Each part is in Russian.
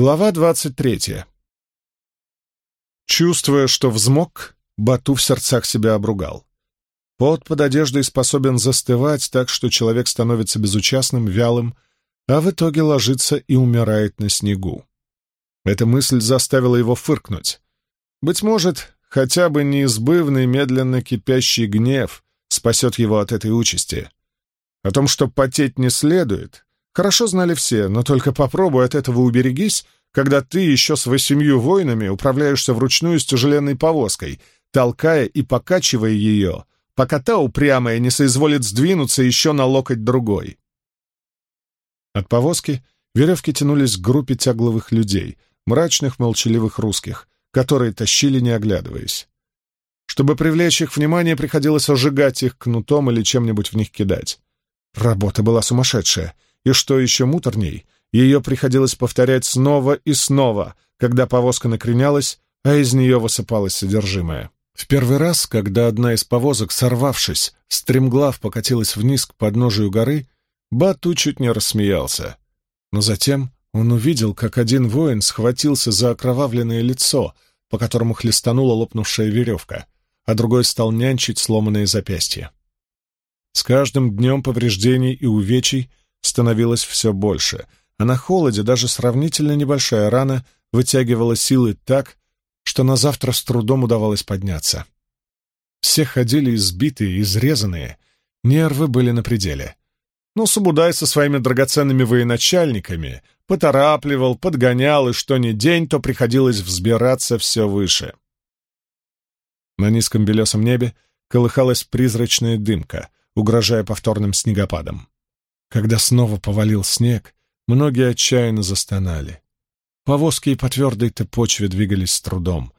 Глава двадцать третья. Чувствуя, что взмок, Бату в сердцах себя обругал. Пот под одеждой способен застывать так, что человек становится безучастным, вялым, а в итоге ложится и умирает на снегу. Эта мысль заставила его фыркнуть. Быть может, хотя бы неизбывный, медленно кипящий гнев спасет его от этой участи. О том, что потеть не следует, хорошо знали все, но только попробуй от этого уберегись, когда ты еще с восемью воинами управляешься вручную с тяжеленной повозкой, толкая и покачивая ее, пока та упрямая не соизволит сдвинуться еще на локоть другой. От повозки веревки тянулись к группе тягловых людей, мрачных, молчаливых русских, которые тащили, не оглядываясь. Чтобы привлечь их внимание, приходилось ожигать их кнутом или чем-нибудь в них кидать. Работа была сумасшедшая, и что еще муторней, ее приходилось повторять снова и снова, когда повозка накренялась, а из нее высыпалось содержимое. В первый раз, когда одна из повозок, сорвавшись, стремглав покатилась вниз к подножию горы, Бату чуть не рассмеялся. Но затем он увидел, как один воин схватился за окровавленное лицо, по которому хлестанула лопнувшая веревка, а другой стал нянчить сломанные запястья. С каждым днем повреждений и увечий становилось все больше, а на холоде даже сравнительно небольшая рана вытягивала силы так, что на завтра с трудом удавалось подняться. Все ходили избитые, изрезанные, нервы были на пределе. Но Субудай со своими драгоценными военачальниками поторапливал, подгонял, и что ни день, то приходилось взбираться все выше. На низком белесом небе колыхалась призрачная дымка, угрожая повторным снегопадом. Когда снова повалил снег, многие отчаянно застонали. Повозки и по твердой-то почве двигались с трудом,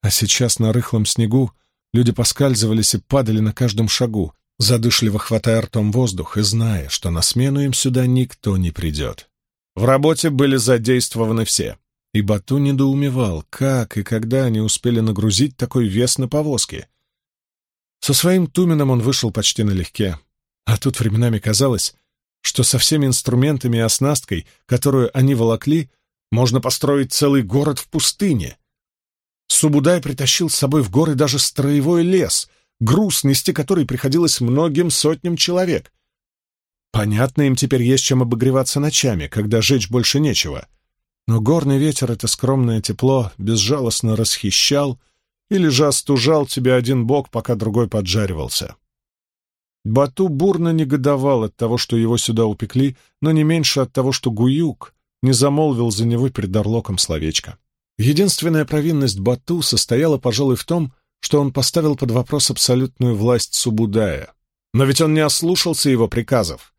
а сейчас на рыхлом снегу люди поскальзывались и падали на каждом шагу, задышливо хватая ртом воздух и зная, что на смену им сюда никто не придет. В работе были задействованы все, и Бату недоумевал, как и когда они успели нагрузить такой вес на повозки. Со своим Туменом он вышел почти налегке, а тут временами казалось, что со всеми инструментами и оснасткой, которую они волокли, можно построить целый город в пустыне. Субудай притащил с собой в горы даже строевой лес — груз, нести который приходилось многим сотням человек. Понятно, им теперь есть чем обогреваться ночами, когда жечь больше нечего. Но горный ветер это скромное тепло безжалостно расхищал или же остужал тебе один бок, пока другой поджаривался. Бату бурно негодовал от того, что его сюда упекли, но не меньше от того, что Гуюк не замолвил за него перед Орлоком словечко. Единственная провинность Бату состояла, пожалуй, в том, что он поставил под вопрос абсолютную власть Субудая. Но ведь он не ослушался его приказов.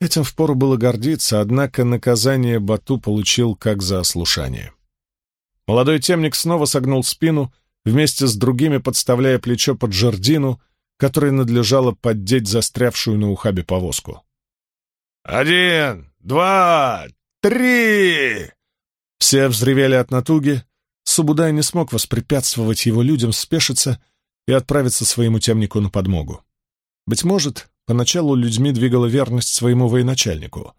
Этим впору было гордиться, однако наказание Бату получил как за ослушание. Молодой темник снова согнул спину, вместе с другими подставляя плечо под жердину, которой надлежало поддеть застрявшую на ухабе повозку. «Один, два, три!» Все взревели от натуги, Субудай не смог воспрепятствовать его людям спешиться и отправиться своему темнику на подмогу. Быть может, поначалу людьми двигала верность своему военачальнику,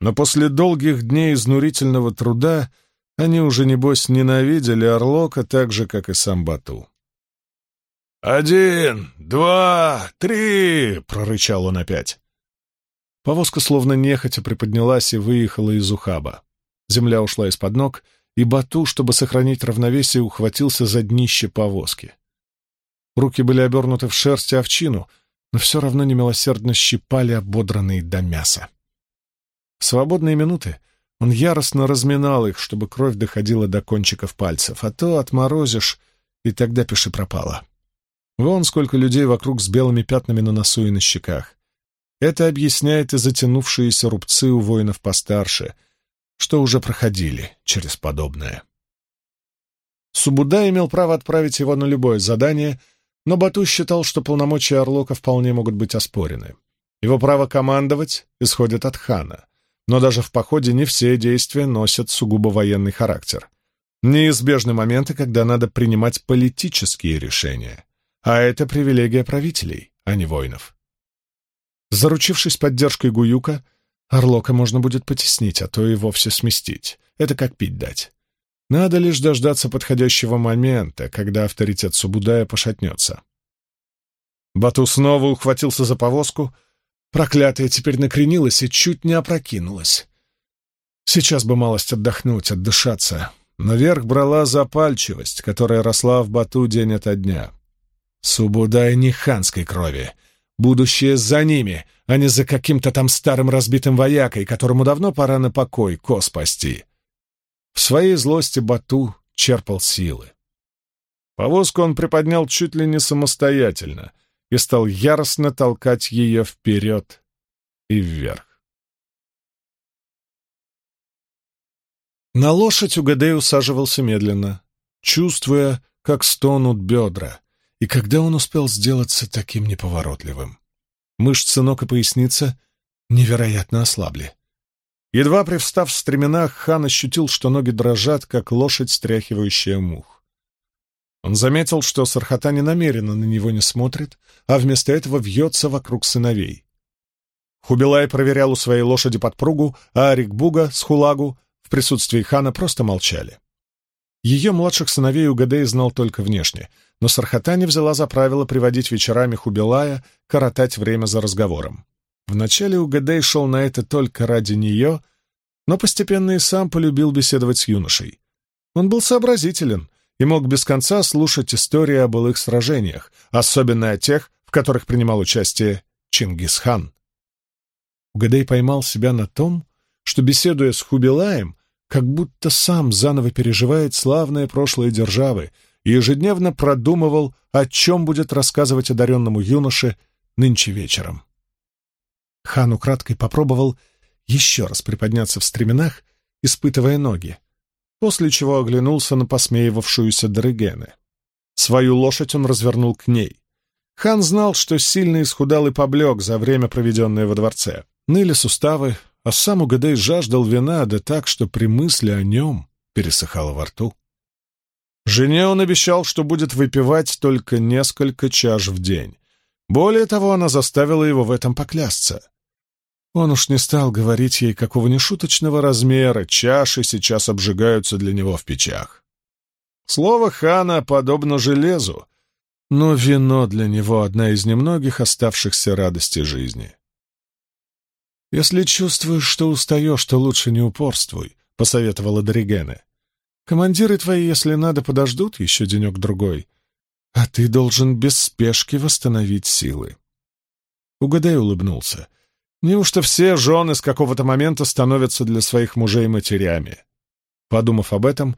но после долгих дней изнурительного труда они уже, небось, ненавидели Орлока так же, как и сам Бату. «Один, два, три!» — прорычал он опять. Повозка словно нехотя приподнялась и выехала из ухаба. Земля ушла из-под ног — и Бату, чтобы сохранить равновесие, ухватился за днище повозки. Руки были обернуты в шерсть и овчину, но все равно немилосердно щипали ободранные до мяса. В свободные минуты он яростно разминал их, чтобы кровь доходила до кончиков пальцев, а то отморозишь, и тогда пиши пропало. Вон сколько людей вокруг с белыми пятнами на носу и на щеках. Это объясняет и затянувшиеся рубцы у воинов постарше — что уже проходили через подобное. Субуда имел право отправить его на любое задание, но Бату считал, что полномочия Орлока вполне могут быть оспорены. Его право командовать исходит от хана, но даже в походе не все действия носят сугубо военный характер. Неизбежны моменты, когда надо принимать политические решения, а это привилегия правителей, а не воинов. Заручившись поддержкой Гуюка, Орлока можно будет потеснить, а то и вовсе сместить. это как пить дать. Надо лишь дождаться подходящего момента, когда авторитет Субудая пошатнется. Бату снова ухватился за повозку. Проклятая теперь накренилась и чуть не опрокинулась. Сейчас бы малость отдохнуть, отдышаться. Но верх брала запальчивость, которая росла в Бату день ото дня. Субудай не ханской крови. Будущее за ними, а не за каким-то там старым разбитым воякой, которому давно пора на покой ко спасти. В своей злости Бату черпал силы. Повозку он приподнял чуть ли не самостоятельно и стал яростно толкать ее вперед и вверх. На лошадь Угадей усаживался медленно, чувствуя, как стонут бедра, и когда он успел сделаться таким неповоротливым. Мышцы ног и поясница невероятно ослабли. Едва привстав в стременах, хан ощутил, что ноги дрожат, как лошадь, стряхивающая мух. Он заметил, что Сархата намеренно на него не смотрит, а вместо этого вьется вокруг сыновей. Хубилай проверял у своей лошади подпругу, а Арикбуга с Хулагу в присутствии хана просто молчали. Ее младших сыновей Угадей знал только внешне, но Сархатани взяла за правило приводить вечерами Хубилая, коротать время за разговором. Вначале Угадей шел на это только ради нее, но постепенно и сам полюбил беседовать с юношей. Он был сообразителен и мог без конца слушать истории о былых сражениях, особенно о тех, в которых принимал участие Чингисхан. Угадей поймал себя на том, что, беседуя с Хубилаем, как будто сам заново переживает славное прошлое державы и ежедневно продумывал, о чем будет рассказывать одаренному юноше нынче вечером. Хан украдкой попробовал еще раз приподняться в стременах, испытывая ноги, после чего оглянулся на посмеивавшуюся Дрыгены. Свою лошадь он развернул к ней. Хан знал, что сильно исхудал и поблек за время, проведенное во дворце. Ныли суставы, а сам Угадей жаждал вина, да так, что при мысли о нем пересыхало во рту. Жене он обещал, что будет выпивать только несколько чаш в день. Более того, она заставила его в этом поклясться. Он уж не стал говорить ей, какого нешуточного размера чаши сейчас обжигаются для него в печах. Слово хана подобно железу, но вино для него — одна из немногих оставшихся радостей жизни. «Если чувствуешь, что устаешь, то лучше не упорствуй», — посоветовала Доригене. «Командиры твои, если надо, подождут еще денек-другой, а ты должен без спешки восстановить силы». Угадай улыбнулся. Неужто все жены с какого-то момента становятся для своих мужей матерями? Подумав об этом,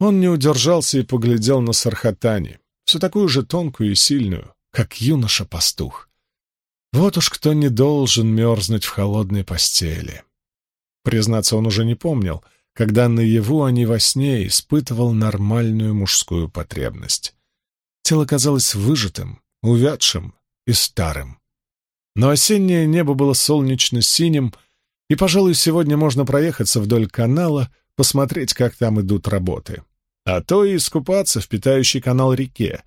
он не удержался и поглядел на Сархатани, все такую же тонкую и сильную, как юноша-пастух. Вот уж кто не должен мерзнуть в холодной постели. Признаться, он уже не помнил, когда наяву, а не во сне, испытывал нормальную мужскую потребность. Тело казалось выжатым, увядшим и старым. Но осеннее небо было солнечно-синим, и, пожалуй, сегодня можно проехаться вдоль канала, посмотреть, как там идут работы. А то и искупаться в питающий канал реке,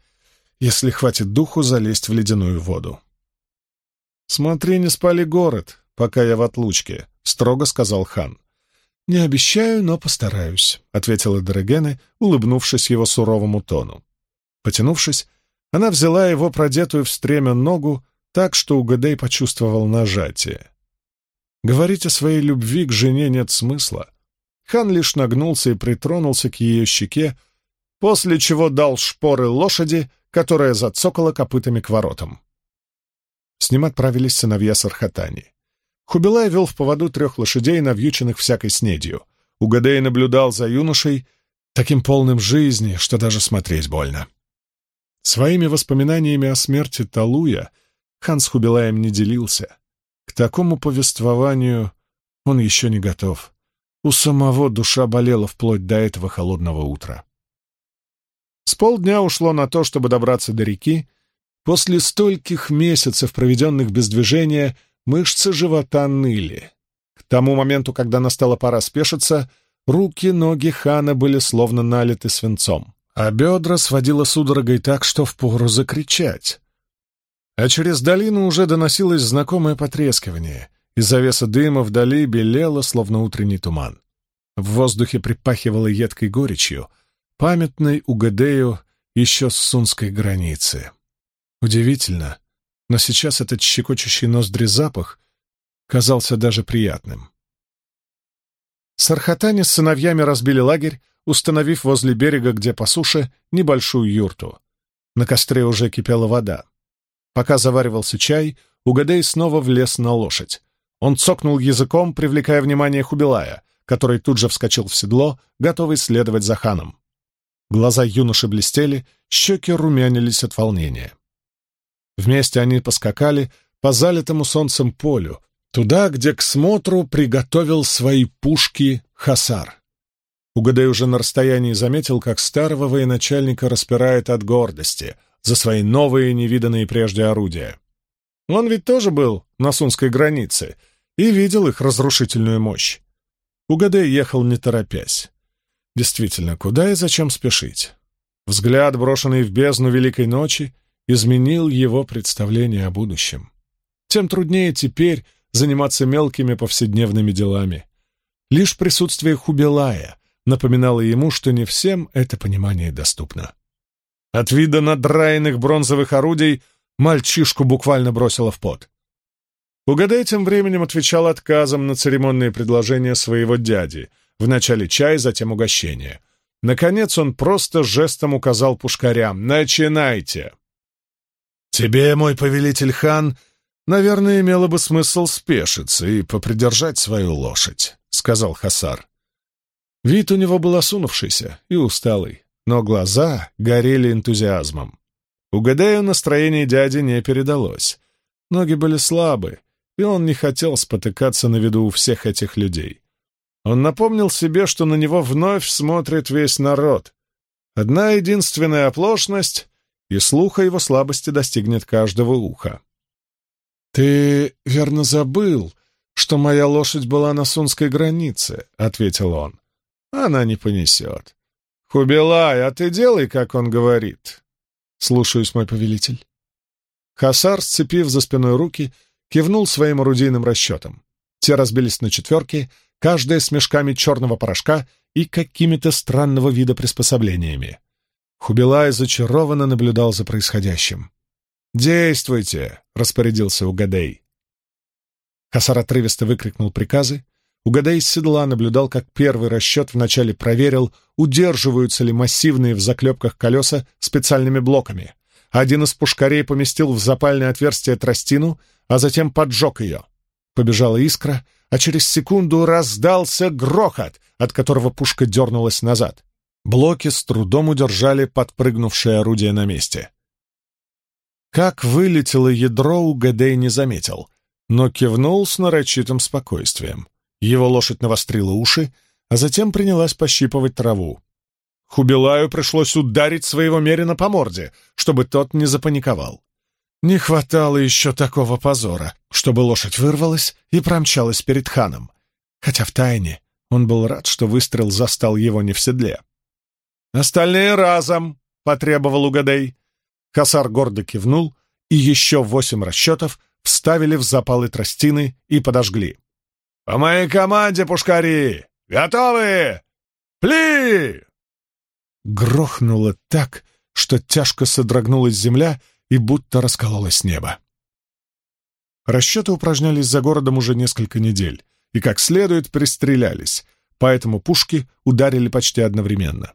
если хватит духу залезть в ледяную воду. «Смотри, не спали город, пока я в отлучке», — строго сказал хан. «Не обещаю, но постараюсь», — ответила Дорогене, улыбнувшись его суровому тону. Потянувшись, она взяла его продетую в стремя ногу так, что Угадей почувствовал нажатие. Говорить о своей любви к жене нет смысла. Хан лишь нагнулся и притронулся к ее щеке, после чего дал шпоры лошади, которая зацокала копытами к воротам. С ним отправились сыновья Сархатани. Хубилай вел в поводу трех лошадей, навьюченных всякой снедью. Угадей наблюдал за юношей, таким полным жизни, что даже смотреть больно. Своими воспоминаниями о смерти Талуя хан с Хубилаем не делился. К такому повествованию он еще не готов. У самого душа болела вплоть до этого холодного утра. С полдня ушло на то, чтобы добраться до реки, После стольких месяцев, проведенных без движения, мышцы живота ныли. К тому моменту, когда настала пора спешиться, руки, ноги хана были словно налиты свинцом, а бедра сводило судорогой так, что впору закричать. А через долину уже доносилось знакомое потрескивание, и завеса дыма вдали белела, словно утренний туман. В воздухе припахивало едкой горечью, памятной Угадею еще с сунской границы. Удивительно, но сейчас этот щекочущий ноздри запах казался даже приятным. Сархатане с сыновьями разбили лагерь, установив возле берега, где по суше, небольшую юрту. На костре уже кипела вода. Пока заваривался чай, Угадей снова влез на лошадь. Он цокнул языком, привлекая внимание Хубилая, который тут же вскочил в седло, готовый следовать за ханом. Глаза юноши блестели, щеки румянились от волнения. Вместе они поскакали по залитому солнцем полю, туда, где к смотру приготовил свои пушки Хасар. Угадай уже на расстоянии заметил, как старого военачальника распирает от гордости за свои новые невиданные прежде орудия. Он ведь тоже был на Сунской границе и видел их разрушительную мощь. Угадай ехал не торопясь. Действительно, куда и зачем спешить? Взгляд, брошенный в бездну Великой Ночи, изменил его представление о будущем. Тем труднее теперь заниматься мелкими повседневными делами. Лишь присутствие Хубилая напоминало ему, что не всем это понимание доступно. От вида надраенных бронзовых орудий мальчишку буквально бросило в пот. Угадай тем временем отвечал отказом на церемонные предложения своего дяди. Вначале чай, затем угощение. Наконец он просто жестом указал пушкарям «Начинайте!». «Тебе, мой повелитель хан, наверное, имело бы смысл спешиться и попридержать свою лошадь», — сказал Хасар. Вид у него был осунувшийся и усталый, но глаза горели энтузиазмом. Угадаю, настроение дяди не передалось. Ноги были слабы, и он не хотел спотыкаться на виду у всех этих людей. Он напомнил себе, что на него вновь смотрит весь народ. Одна единственная оплошность, и слуха его слабости достигнет каждого уха. «Ты верно забыл, что моя лошадь была на сунской границе», — ответил он. «Она не понесет. Хубилай, а ты делай, как он говорит». «Слушаюсь, мой повелитель». Хасар, сцепив за спиной руки, кивнул своим орудийным расчетом. Те разбились на четверки, каждая с мешками черного порошка и какими-то странного вида приспособлениями. Хубилай зачарованно наблюдал за происходящим. «Действуйте!» — распорядился Угадей. Хасар отрывисто выкрикнул приказы. Угадей из седла наблюдал, как первый расчет вначале проверил, удерживаются ли массивные в заклепках колеса специальными блоками. Один из пушкарей поместил в запальное отверстие тростину, а затем поджег ее. Побежала искра, а через секунду раздался грохот, от которого пушка дернулась назад. Блоки с трудом удержали подпрыгнувшее орудие на месте. Как вылетело ядро, Угадей не заметил, но кивнул с нарочитым спокойствием. Его лошадь навострила уши, а затем принялась пощипывать траву. Хубилаю пришлось ударить своего мерина по морде, чтобы тот не запаниковал. Не хватало еще такого позора, чтобы лошадь вырвалась и промчалась перед ханом. Хотя втайне он был рад, что выстрел застал его не в седле. «Остальные разом!» — потребовал Угадей. Хасар гордо кивнул, и еще восемь расчетов вставили в запалы тростины и подожгли. «По моей команде, пушкари! Готовы? Пли!» Грохнуло так, что тяжко содрогнулась земля и будто раскололось небо. Расчеты упражнялись за городом уже несколько недель и как следует пристрелялись, поэтому пушки ударили почти одновременно.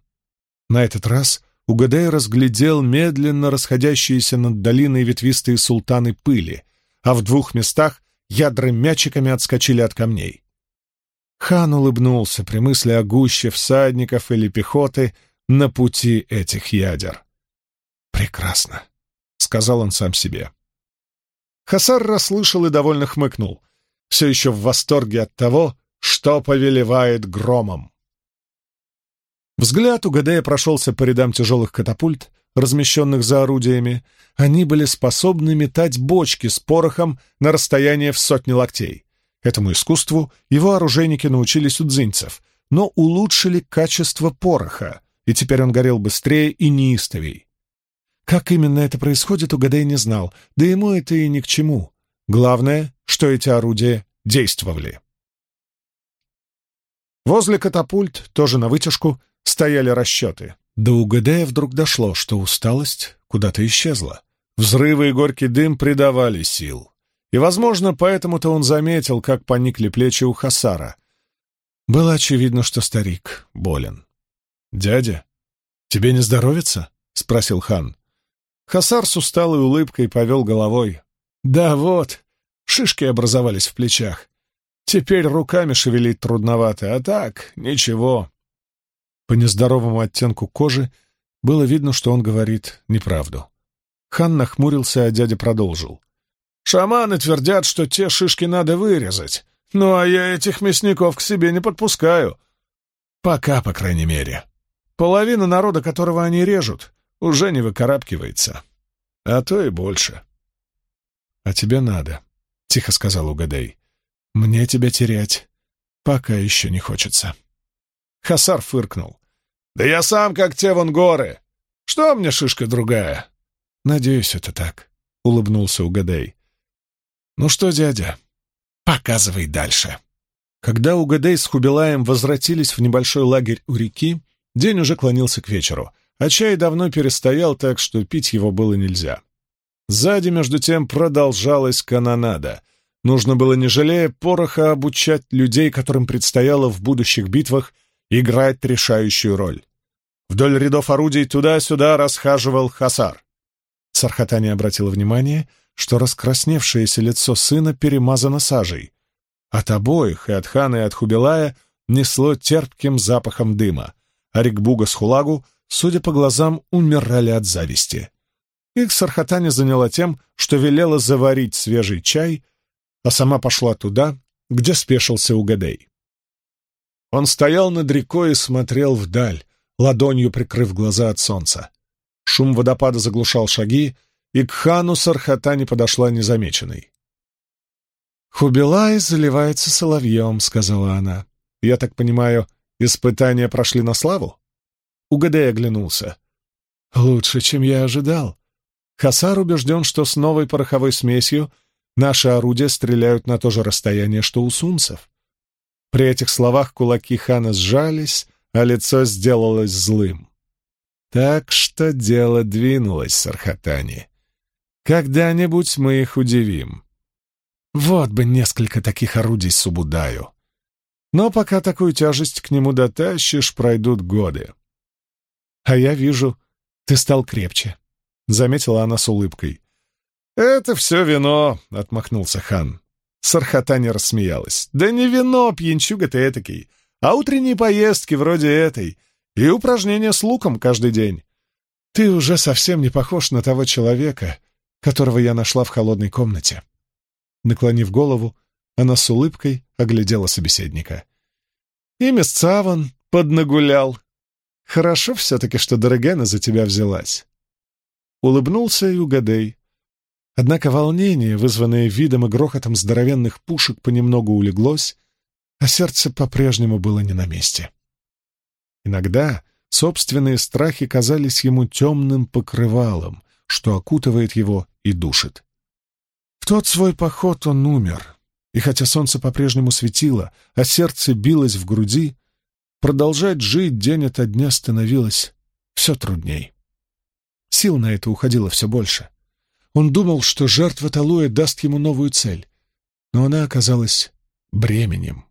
На этот раз Угадей разглядел медленно расходящиеся над долиной ветвистые султаны пыли, а в двух местах ядра мячиками отскочили от камней. Хан улыбнулся при мысли о гуще всадников или пехоты на пути этих ядер. «Прекрасно», — сказал он сам себе. Хасар расслышал и довольно хмыкнул, все еще в восторге от того, что повелевает громом. Взгляд у Гадея прошелся по рядам тяжелых катапульт, размещенных за орудиями. Они были способны метать бочки с порохом на расстояние в сотни локтей. Этому искусству его оружейники научились у дзинцев, но улучшили качество пороха, и теперь он горел быстрее и неистовей. Как именно это происходит, Угадей не знал, да ему это и ни к чему. Главное, что эти орудия действовали. Возле катапульт, тоже на вытяжку, стояли расчеты. До Угадея вдруг дошло, что усталость куда-то исчезла. Взрывы и горький дым придавали сил. И, возможно, поэтому-то он заметил, как поникли плечи у Хасара. Было очевидно, что старик болен. «Дядя, тебе не здоровится?» — спросил хан. Хасар с усталой улыбкой повел головой. «Да вот, шишки образовались в плечах. Теперь руками шевелить трудновато, а так, ничего. По нездоровому оттенку кожи было видно, что он говорит неправду. Хан нахмурился, а дядя продолжил. «Шаманы твердят, что те шишки надо вырезать. Ну, а я этих мясников к себе не подпускаю. Пока, по крайней мере. Половина народа, которого они режут, уже не выкарабкивается. А то и больше». «А тебе надо», — тихо сказал Угадей. Мне тебя терять пока еще не хочется. Хасар фыркнул. «Да я сам как те вон горы! Что мне шишка другая?» «Надеюсь, это так», — улыбнулся Угадей. «Ну что, дядя, показывай дальше». Когда Угадей с Хубилаем возвратились в небольшой лагерь у реки, день уже клонился к вечеру, а чай давно перестоял так, что пить его было нельзя. Сзади, между тем, продолжалась канонада — Нужно было, не жалея пороха, обучать людей, которым предстояло в будущих битвах играть решающую роль. Вдоль рядов орудий туда-сюда расхаживал Хасар. Сархатани обратила внимание, что раскрасневшееся лицо сына перемазано сажей. От обоих, и от хана, и от Хубилая, несло терпким запахом дыма, а с Хулагу, судя по глазам, умирали от зависти. Их Сархатани заняла тем, что велела заварить свежий чай — а сама пошла туда, где спешился Угадей. Он стоял над рекой и смотрел вдаль, ладонью прикрыв глаза от солнца. Шум водопада заглушал шаги, и к хану Сархатани подошла незамеченной. «Хубилай заливается соловьем», — сказала она. «Я так понимаю, испытания прошли на славу?» Угадей оглянулся. «Лучше, чем я ожидал. Хасар убежден, что с новой пороховой смесью — Наши орудия стреляют на то же расстояние, что у сумцев. При этих словах кулаки хана сжались, а лицо сделалось злым. Так что дело двинулось, Сархатани. Когда-нибудь мы их удивим. Вот бы несколько таких орудий Субудаю. Но пока такую тяжесть к нему дотащишь, пройдут годы. А я вижу, ты стал крепче, — заметила она с улыбкой. «Это все вино», — отмахнулся хан. Сархатани рассмеялась. «Да не вино, пьянчуга ты этакий, а утренние поездки вроде этой и упражнения с луком каждый день. Ты уже совсем не похож на того человека, которого я нашла в холодной комнате». Наклонив голову, она с улыбкой оглядела собеседника. «И Месцаван поднагулял. Хорошо все-таки, что Дорогена за тебя взялась». Улыбнулся и Угадей, Однако волнение, вызванное видом и грохотом здоровенных пушек, понемногу улеглось, а сердце по-прежнему было не на месте. Иногда собственные страхи казались ему темным покрывалом, что окутывает его и душит. В тот свой поход он умер, и хотя солнце по-прежнему светило, а сердце билось в груди, продолжать жить день ото дня становилось все трудней. Сил на это уходило все больше — он думал, что жертва Талуя даст ему новую цель, но она оказалась бременем,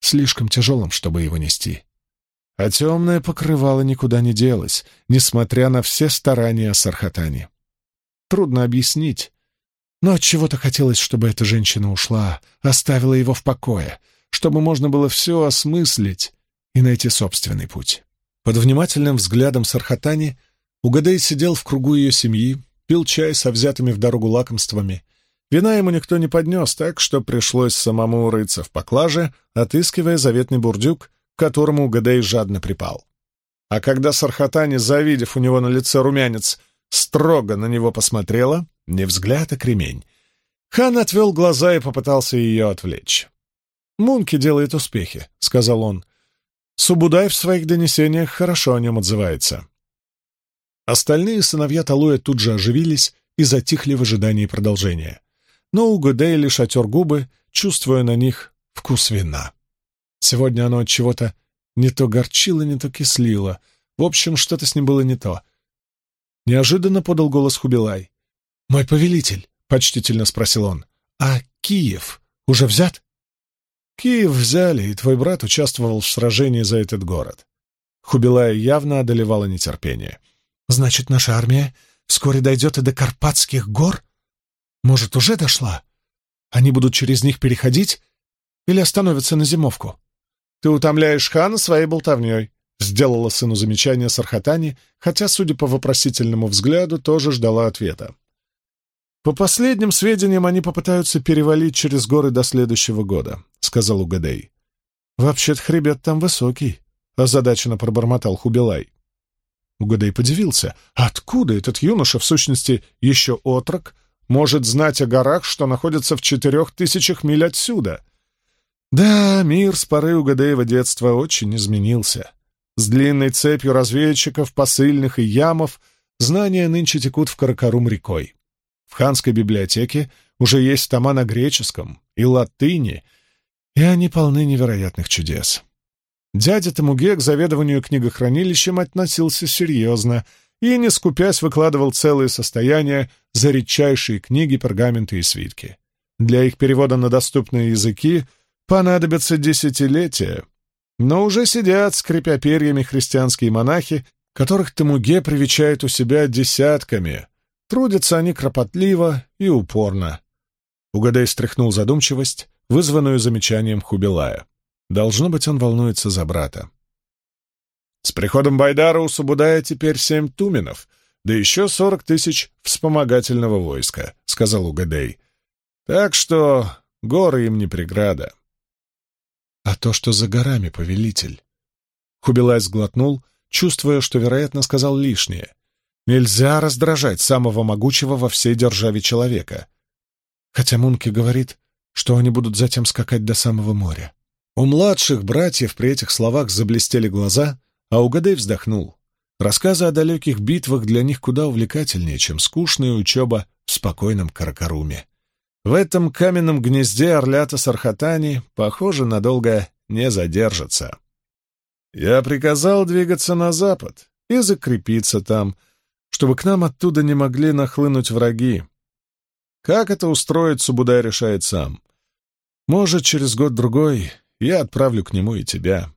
слишком тяжелым, чтобы его нести. А темное покрывало никуда не делось, несмотря на все старания Сархатани. Трудно объяснить, но от чего то хотелось, чтобы эта женщина ушла, оставила его в покое, чтобы можно было все осмыслить и найти собственный путь. Под внимательным взглядом Сархатани Угадей сидел в кругу ее семьи, пил чай со взятыми в дорогу лакомствами. Вина ему никто не поднес, так что пришлось самому рыться в поклаже, отыскивая заветный бурдюк, к которому Гадей жадно припал. А когда Сархатани, завидев у него на лице румянец, строго на него посмотрела, не взгляд, а кремень, хан отвел глаза и попытался ее отвлечь. «Мунки делает успехи», — сказал он. «Субудай в своих донесениях хорошо о нем отзывается. Остальные сыновья Талуя тут же оживились и затихли в ожидании продолжения. Но Угодей лишь отер губы, чувствуя на них вкус вина. Сегодня оно от чего-то не то горчило, не то кислило. В общем, что-то с ним было не то. Неожиданно подал голос Хубилай. «Мой повелитель», — почтительно спросил он, — «а Киев уже взят?» «Киев взяли, и твой брат участвовал в сражении за этот город». Хубилая явно одолевало нетерпение. «Значит, наша армия вскоре дойдет и до Карпатских гор? Может, уже дошла? Они будут через них переходить или остановятся на зимовку?» «Ты утомляешь хана своей болтовней», — сделала сыну замечание Сархатани, хотя, судя по вопросительному взгляду, тоже ждала ответа. «По последним сведениям, они попытаются перевалить через горы до следующего года», — сказал Угадей. «Вообще-то хребет там высокий», — озадаченно пробормотал Хубилай. Угадей подивился. Откуда этот юноша, в сущности, еще отрок, может знать о горах, что находятся в четырех тысячах миль отсюда? Да, мир с поры Угадеева детства очень изменился. С длинной цепью разведчиков, посыльных и ямов знания нынче текут в Каракарум рекой. В ханской библиотеке уже есть тома на греческом и латыни, и они полны невероятных чудес. Дядя Тамуге к заведованию книгохранилищем относился серьезно и, не скупясь, выкладывал целые состояния за редчайшие книги, пергаменты и свитки. Для их перевода на доступные языки понадобятся десятилетия, но уже сидят, скрипя перьями, христианские монахи, которых Тамуге привечает у себя десятками. Трудятся они кропотливо и упорно. Угадай стряхнул задумчивость, вызванную замечанием Хубилая. Должно быть, он волнуется за брата. С приходом Байдара у Субудая теперь семь туменов, да еще сорок тысяч вспомогательного войска, — сказал Угадей. Так что горы им не преграда. А то, что за горами, повелитель. Хубилай сглотнул, чувствуя, что, вероятно, сказал лишнее. Нельзя раздражать самого могучего во всей державе человека. Хотя Мунки говорит, что они будут затем скакать до самого моря. У младших братьев при этих словах заблестели глаза, а Угадей вздохнул. Рассказы о далеких битвах для них куда увлекательнее, чем скучная учеба в спокойном Каракаруме. В этом каменном гнезде орлята Сархатани, похоже, надолго не задержатся. Я приказал двигаться на запад и закрепиться там, чтобы к нам оттуда не могли нахлынуть враги. Как это устроить, Субудай решает сам. Может, через год-другой я отправлю к нему и тебя.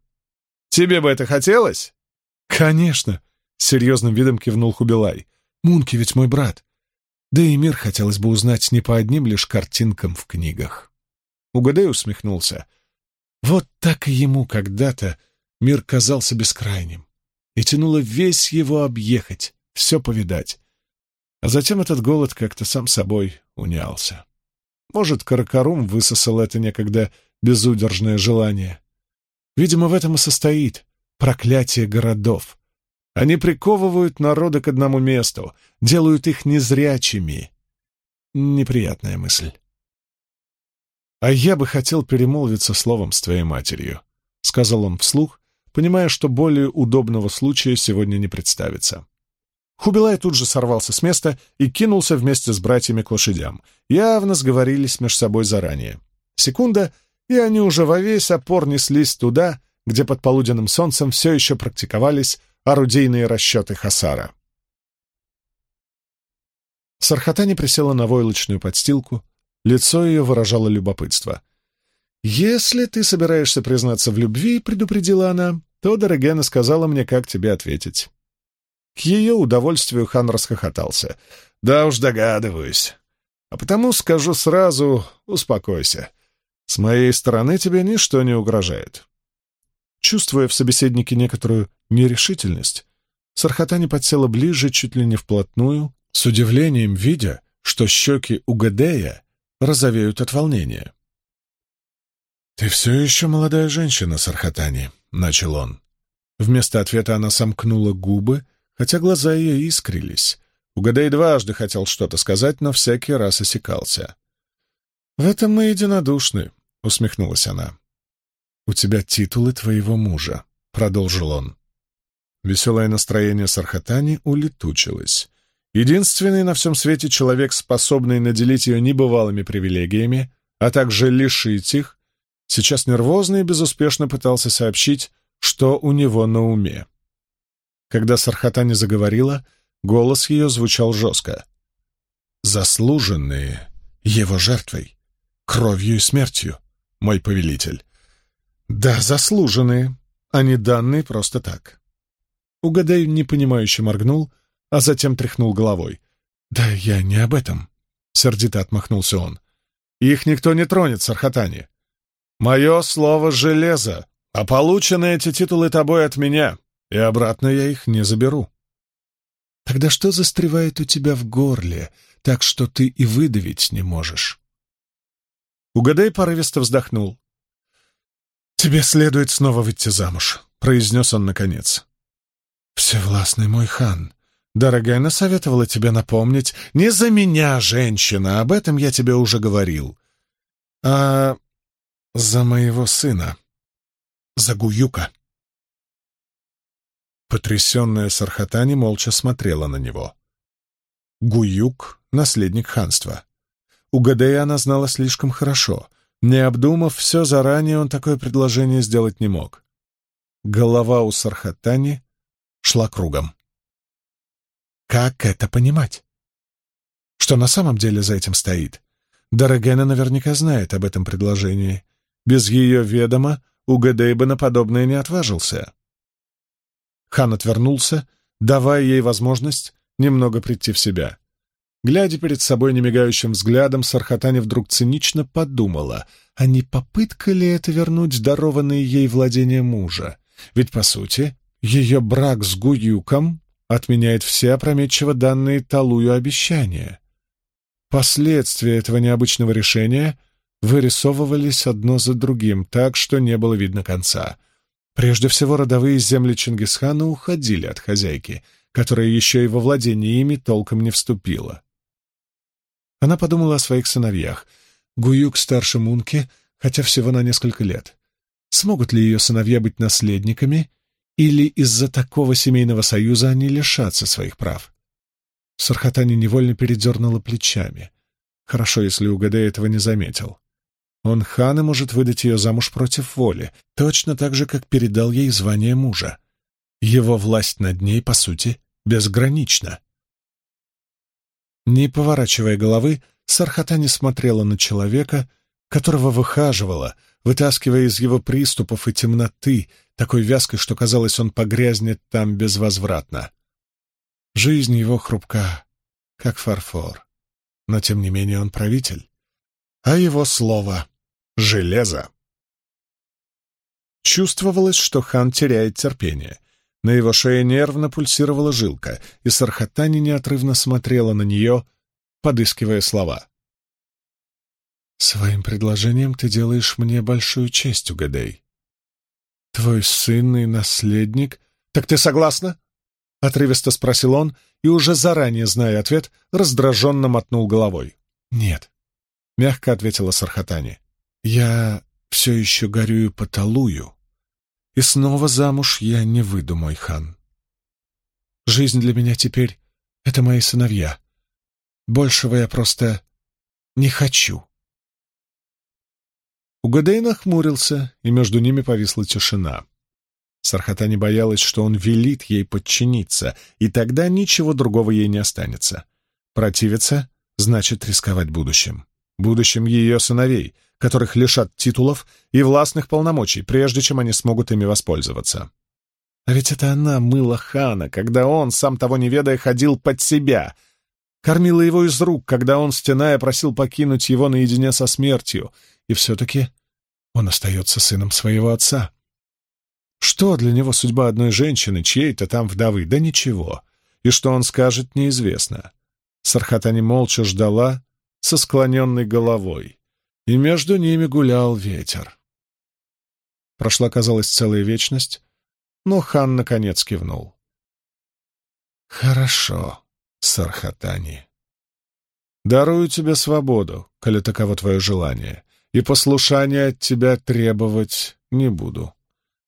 Тебе бы это хотелось? Конечно, с серьезным видом кивнул Хубилай. Мунки ведь мой брат. Да и мир хотелось бы узнать не по одним лишь картинкам в книгах. Угадай усмехнулся. Вот так и ему когда-то мир казался бескрайним, и тянуло весь его объехать, все повидать. А затем этот голод как-то сам собой унялся. Может, Каракарум высосал это некогда безудержное желание. Видимо, в этом и состоит проклятие городов. Они приковывают народа к одному месту, делают их незрячими. Неприятная мысль. «А я бы хотел перемолвиться словом с твоей матерью», — сказал он вслух, понимая, что более удобного случая сегодня не представится. Хубилай тут же сорвался с места и кинулся вместе с братьями к лошадям. Явно сговорились между собой заранее. Секунда — и они уже во весь опор неслись туда, где под полуденным солнцем все еще практиковались орудийные расчеты Хасара. Сархатани присела на войлочную подстилку, лицо ее выражало любопытство. «Если ты собираешься признаться в любви, — предупредила она, — то Дорогена сказала мне, как тебе ответить». К ее удовольствию хан расхохотался. «Да уж догадываюсь. А потому скажу сразу, успокойся. С моей стороны тебе ничто не угрожает. Чувствуя в собеседнике некоторую нерешительность, Сархатани подсела ближе, чуть ли не вплотную, с удивлением видя, что щеки у Гадея розовеют от волнения. «Ты все еще молодая женщина, Сархатани», — начал он. Вместо ответа она сомкнула губы, хотя глаза ее искрились. Угадай дважды хотел что-то сказать, но всякий раз осекался. «В этом мы единодушны», — усмехнулась она. «У тебя титулы твоего мужа», — продолжил он. Веселое настроение Сархатани улетучилось. Единственный на всем свете человек, способный наделить ее небывалыми привилегиями, а также лишить их, сейчас нервозно и безуспешно пытался сообщить, что у него на уме. Когда Сархатани заговорила, голос ее звучал жестко. «Заслуженные его жертвой, кровью и смертью, мой повелитель». «Да, заслуженные, а не данные просто так». Угадай непонимающе моргнул, а затем тряхнул головой. «Да я не об этом», — сердито отмахнулся он. «Их никто не тронет, Сархатани. Мое слово — железо, а получены эти титулы тобой от меня, и обратно я их не заберу». «Тогда что застревает у тебя в горле, так что ты и выдавить не можешь?» Угадай порывисто вздохнул. «Тебе следует снова выйти замуж», — произнес он наконец. «Всевластный мой хан, дорогая насоветовала тебе напомнить, не за меня, женщина, об этом я тебе уже говорил, а за моего сына, за Гуюка». Потрясенная Сархатани молча смотрела на него. Гуюк — наследник ханства. У Гадея она знала слишком хорошо. Не обдумав все заранее, он такое предложение сделать не мог. Голова у Сархатани шла кругом. Как это понимать? Что на самом деле за этим стоит? Дорогена наверняка знает об этом предложении. Без ее ведома Угадей бы на подобное не отважился. Хан отвернулся, давая ей возможность немного прийти в себя. Глядя перед собой немигающим взглядом, Сархатани вдруг цинично подумала, а не попытка ли это вернуть дарованные ей владения мужа? Ведь, по сути, ее брак с Гуюком отменяет все опрометчиво данные Талую обещания. Последствия этого необычного решения вырисовывались одно за другим, так что не было видно конца. Прежде всего, родовые земли Чингисхана уходили от хозяйки, которая еще и во владение ими толком не вступила. Она подумала о своих сыновьях. Гуюк старше Мунки, хотя всего на несколько лет. Смогут ли ее сыновья быть наследниками, или из-за такого семейного союза они лишатся своих прав? Сархатани невольно передернула плечами. Хорошо, если Угадай этого не заметил. Он хан и может выдать ее замуж против воли, точно так же, как передал ей звание мужа. Его власть над ней, по сути, безгранична. Не поворачивая головы, Сархатани смотрела на человека, которого выхаживала, вытаскивая из его приступов и темноты, такой вязкой, что казалось, он погрязнет там безвозвратно. Жизнь его хрупка, как фарфор, но тем не менее он правитель, а его слово — железо. Чувствовалось, что хан теряет терпение. На его шее нервно пульсировала жилка, и Сархатани неотрывно смотрела на нее, подыскивая слова. «Своим предложением ты делаешь мне большую честь, угадай. Твой сын и наследник... Так ты согласна?» — отрывисто спросил он, и уже заранее, зная ответ, раздраженно мотнул головой. «Нет», — мягко ответила Сархатани. «Я все еще горюю по Талую, и снова замуж я не выйду, мой хан. Жизнь для меня теперь — это мои сыновья. Большего я просто не хочу». Угадей нахмурился, и между ними повисла тишина. Сархата не боялась, что он велит ей подчиниться, и тогда ничего другого ей не останется. Противиться значит рисковать будущим. Будущим ее сыновей, которых лишат титулов и властных полномочий, прежде чем они смогут ими воспользоваться. А ведь это она мыла хана, когда он, сам того не ведая, ходил под себя, кормила его из рук, когда он, стеная, просил покинуть его наедине со смертью, и все-таки он остается сыном своего отца. Что для него судьба одной женщины, чьей-то там вдовы? Да ничего. И что он скажет, неизвестно. Сархатани молча ждала со склоненной головой, и между ними гулял ветер. Прошла, казалось, целая вечность, но хан наконец кивнул. «Хорошо, Сархатани. Дарую тебе свободу, коли таково твое желание и послушания от тебя требовать не буду.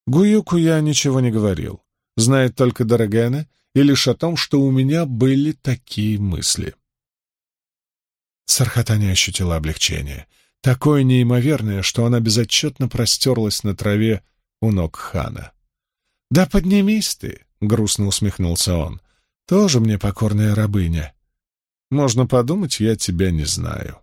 Гуюку я ничего не говорил, знает только Дорогена и лишь о том, что у меня были такие мысли. Сархата не ощутила облегчения. такое неимоверное, что она безотчетно простерлась на траве у ног хана. «Да поднимись ты!» — грустно усмехнулся он. «Тоже мне покорная рабыня. Можно подумать, я тебя не знаю».